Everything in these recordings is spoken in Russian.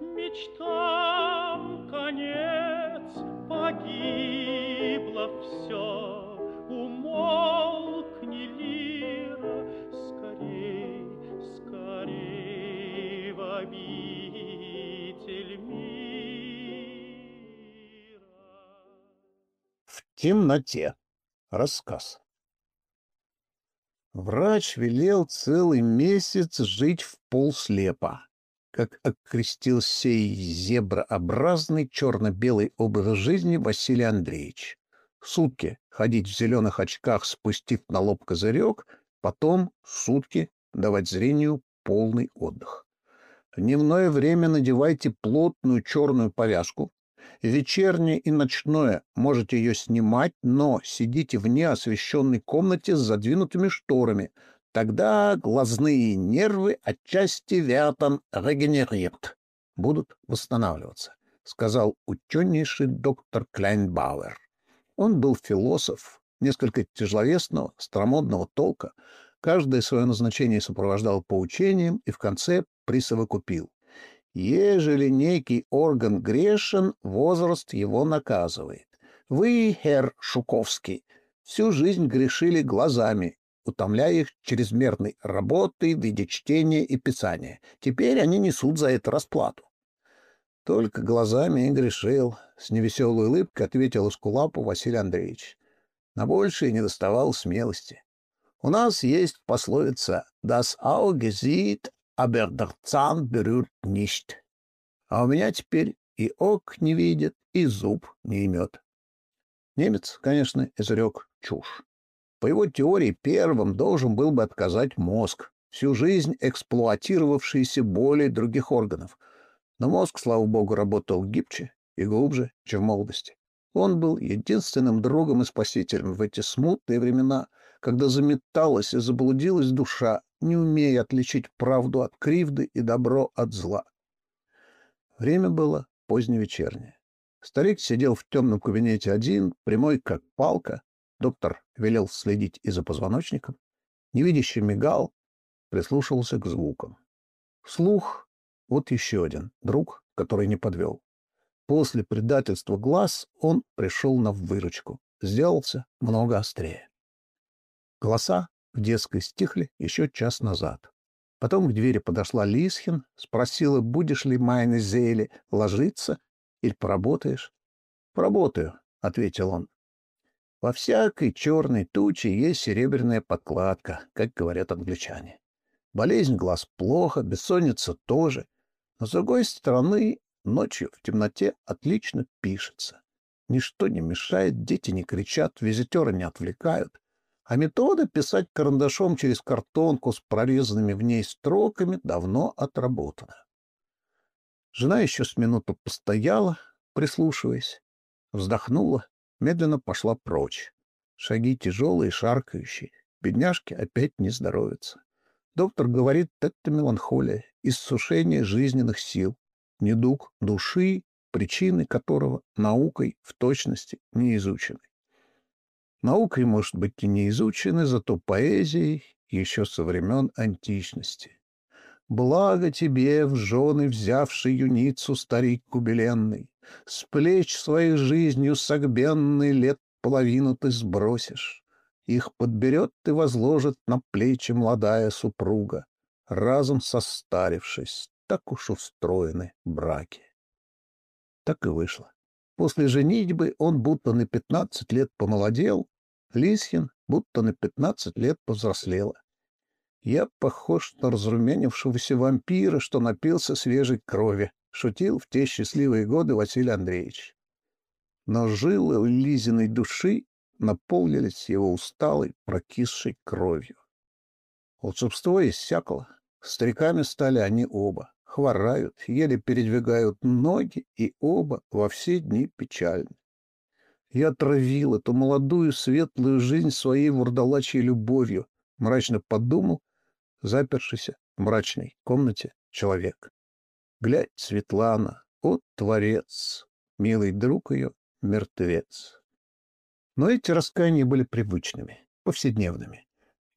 мечтам конец, погибло все, умолкни лира, скорей, скорей в обитель мира. В темноте. Рассказ. Врач велел целый месяц жить в полслепа как окрестил сей зеброобразный черно-белый образ жизни Василий Андреевич. Сутки ходить в зеленых очках, спустив на лоб козырек, потом сутки давать зрению полный отдых. В дневное время надевайте плотную черную повязку, вечернее и ночное можете ее снимать, но сидите в неосвещенной комнате с задвинутыми шторами — Тогда глазные нервы отчасти вятом регенерируют, будут восстанавливаться, сказал ученейший доктор Кляйнбауэр. Он был философ, несколько тяжеловесного, старомодного толка, каждое свое назначение сопровождал поучением и в конце присовокупил. Ежели некий орган грешен, возраст его наказывает. Вы, хер Шуковский, всю жизнь грешили глазами, утомляя их чрезмерной работой в виде чтения и писания. Теперь они несут за это расплату. Только глазами и грешил, — с невеселой улыбкой ответил Эскулапу Василий Андреевич. На большее не доставал смелости. У нас есть пословица «Das Auge sieht, aber der Zahn berührt nicht». А у меня теперь и ок не видит, и зуб не имет. Немец, конечно, изрек чушь. По его теории первым должен был бы отказать мозг, всю жизнь эксплуатировавшийся более других органов. Но мозг, слава богу, работал гибче и глубже, чем в молодости. Он был единственным другом и спасителем в эти смутные времена, когда заметалась и заблудилась душа, не умея отличить правду от кривды и добро от зла. Время было поздневечернее. Старик сидел в темном кабинете один, прямой как палка, Доктор велел следить и за позвоночником. Невидящий мигал, прислушивался к звукам. Слух — вот еще один друг, который не подвел. После предательства глаз он пришел на выручку, сделался много острее. Голоса в детской стихли еще час назад. Потом к двери подошла Лисхин, спросила, будешь ли Майны Зейли ложиться или поработаешь. «Поработаю», — ответил он. Во всякой черной туче есть серебряная подкладка, как говорят англичане. Болезнь глаз плохо, бессонница тоже. Но, с другой стороны, ночью в темноте отлично пишется. Ничто не мешает, дети не кричат, визитеры не отвлекают. А метода писать карандашом через картонку с прорезанными в ней строками давно отработана. Жена еще с минуту постояла, прислушиваясь, вздохнула медленно пошла прочь. Шаги тяжелые, шаркающие. Бедняжки опять не здоровятся. Доктор говорит, это меланхолия, иссушение жизненных сил, недуг души, причины которого наукой в точности не изучены. Наукой, может быть, и не изучены, зато поэзией еще со времен античности. Благо тебе, в жены взявший юницу старик кубеленный, С плеч своих жизнью согбенный лет половину ты сбросишь. Их подберет и возложит на плечи молодая супруга, Разом состарившись, так уж устроены браки. Так и вышло. После женитьбы он будто на пятнадцать лет помолодел, Лисхин будто на пятнадцать лет повзрослела. Я похож на разрумянившегося вампира, что напился свежей крови, шутил в те счастливые годы Василий Андреевич. Но жилы Лизиной души наполнились его усталой, прокисшей кровью. Волшебство иссякло. Стариками стали они оба. Хворают, еле передвигают ноги, и оба во все дни печальны. Я отравил эту молодую светлую жизнь своей вурдалачьей любовью, мрачно подумал запершийся в мрачной комнате человек. Глядь, Светлана, о, творец, милый друг ее, мертвец. Но эти раскаяния были привычными, повседневными.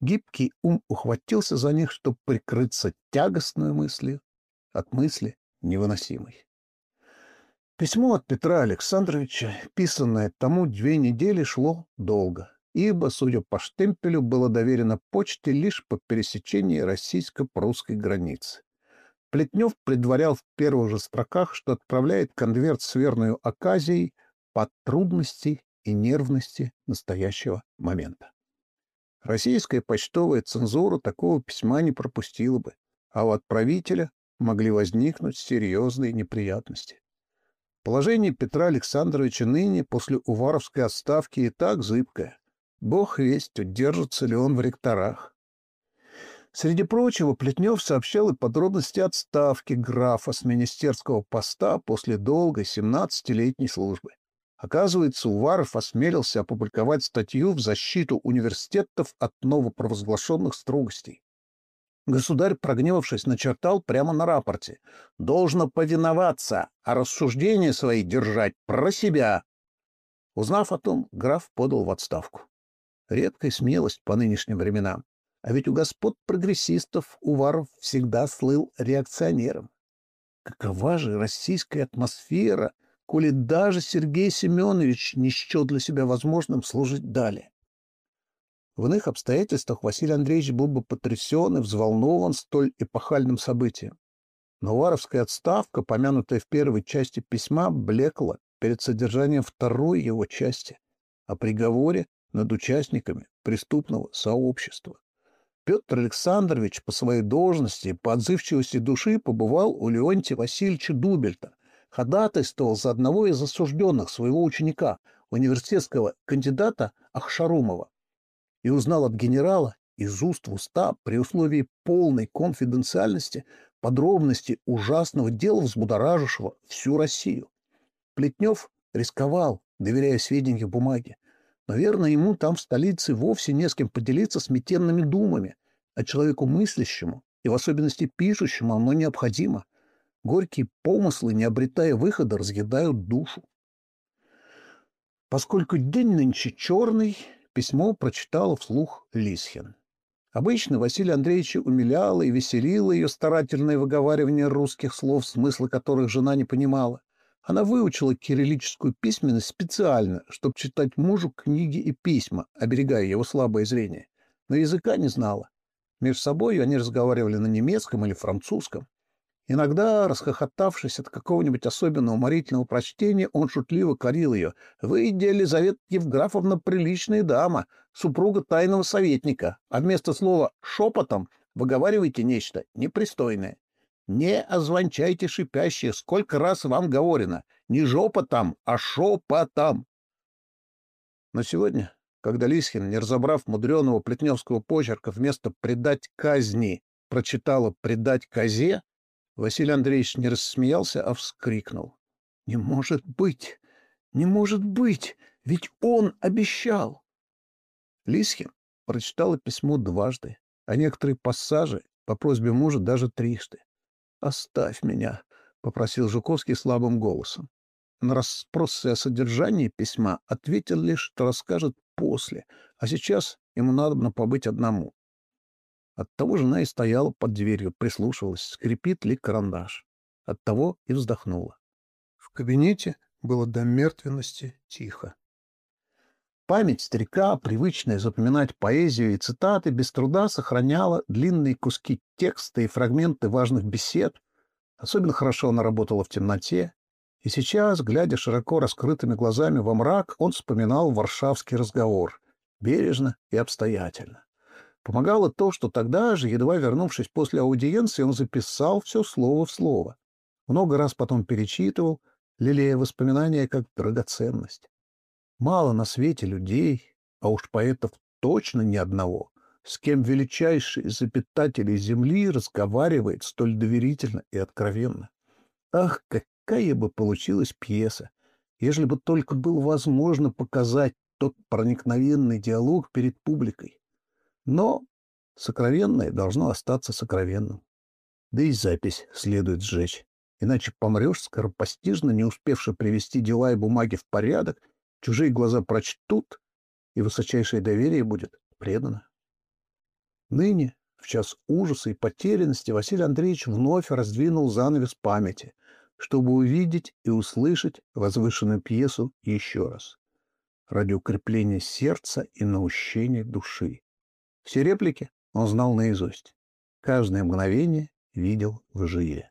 Гибкий ум ухватился за них, чтобы прикрыться тягостной мыслью от мысли невыносимой. Письмо от Петра Александровича, писанное тому две недели, шло долго, ибо, судя по штемпелю, было доверено почте лишь по пересечении российско-прусской границы. Плетнев предварял в первых же строках, что отправляет конверт с верной оказией по трудности и нервности настоящего момента. Российская почтовая цензура такого письма не пропустила бы, а у отправителя могли возникнуть серьезные неприятности. Положение Петра Александровича ныне после Уваровской отставки и так зыбкое. Бог весть, удержится ли он в ректорах. Среди прочего, Плетнев сообщал и подробности отставки графа с министерского поста после долгой 17-летней службы. Оказывается, Уваров осмелился опубликовать статью в защиту университетов от новопровозглашенных строгостей. Государь, прогневавшись, начертал прямо на рапорте. «Должно повиноваться, а рассуждения свои держать про себя». Узнав о том, граф подал в отставку. Редкая смелость по нынешним временам. А ведь у господ прогрессистов Уваров всегда слыл реакционером. Какова же российская атмосфера, коли даже Сергей Семенович не счел для себя возможным служить далее? В иных обстоятельствах Василий Андреевич был бы потрясен и взволнован столь эпохальным событием. Но Варовская отставка, помянутая в первой части письма, блекла перед содержанием второй его части о приговоре над участниками преступного сообщества. Петр Александрович по своей должности по отзывчивости души побывал у Леонтия Васильевича Дубельта, ходатайствовал за одного из осужденных своего ученика, университетского кандидата Ахшарумова и узнал от генерала из уст в уста при условии полной конфиденциальности подробности ужасного дела, взбудоражившего всю Россию. Плетнев рисковал, доверяя сведения бумаге. Наверное, ему там в столице вовсе не с кем поделиться сметенными думами, а человеку мыслящему и в особенности пишущему оно необходимо. Горькие помыслы, не обретая выхода, разъедают душу. Поскольку день нынче черный, Письмо прочитала вслух Лисхин. Обычно Василий Андреевич умиляло и веселило ее старательное выговаривание русских слов, смысла которых жена не понимала. Она выучила кириллическую письменность специально, чтобы читать мужу книги и письма, оберегая его слабое зрение. Но языка не знала. Между собой они разговаривали на немецком или французском. Иногда, расхохотавшись от какого-нибудь особенно уморительного прочтения, он шутливо корил ее. «Вы, Елизавета Евграфовна, приличная дама, супруга тайного советника, а вместо слова «шепотом» выговариваете нечто непристойное. Не озвончайте шипящее, сколько раз вам говорено. Не жопотом, а шепотом». Но сегодня, когда Лисхин, не разобрав мудреного плетневского почерка, вместо «предать казни» прочитала «предать козе», Василий Андреевич не рассмеялся, а вскрикнул. «Не может быть! Не может быть! Ведь он обещал!» Лисхин прочитала письмо дважды, а некоторые пассажи по просьбе мужа даже трижды. «Оставь меня», — попросил Жуковский слабым голосом. На расспросы о содержании письма ответил лишь, что расскажет после, а сейчас ему надо побыть одному. Оттого жена и стояла под дверью, прислушивалась, скрипит ли карандаш. Оттого и вздохнула. В кабинете было до мертвенности тихо. Память старика, привычная запоминать поэзию и цитаты, без труда сохраняла длинные куски текста и фрагменты важных бесед. Особенно хорошо она работала в темноте. И сейчас, глядя широко раскрытыми глазами во мрак, он вспоминал варшавский разговор. Бережно и обстоятельно. Помогало то, что тогда же, едва вернувшись после аудиенции, он записал все слово в слово. Много раз потом перечитывал, лелея воспоминания как драгоценность. Мало на свете людей, а уж поэтов точно ни одного, с кем величайший из запитателей земли разговаривает столь доверительно и откровенно. Ах, какая бы получилась пьеса, ежели бы только было возможно показать тот проникновенный диалог перед публикой. Но сокровенное должно остаться сокровенным. Да и запись следует сжечь. Иначе помрешь, скоропостижно, не успевши привести дела и бумаги в порядок, чужие глаза прочтут, и высочайшее доверие будет предано. Ныне, В час ужаса и потерянности Василий Андреевич вновь раздвинул занавес памяти, чтобы увидеть и услышать возвышенную пьесу еще раз. Ради укрепления сердца и наущения души. Все реплики он знал наизусть. Каждое мгновение видел в живе.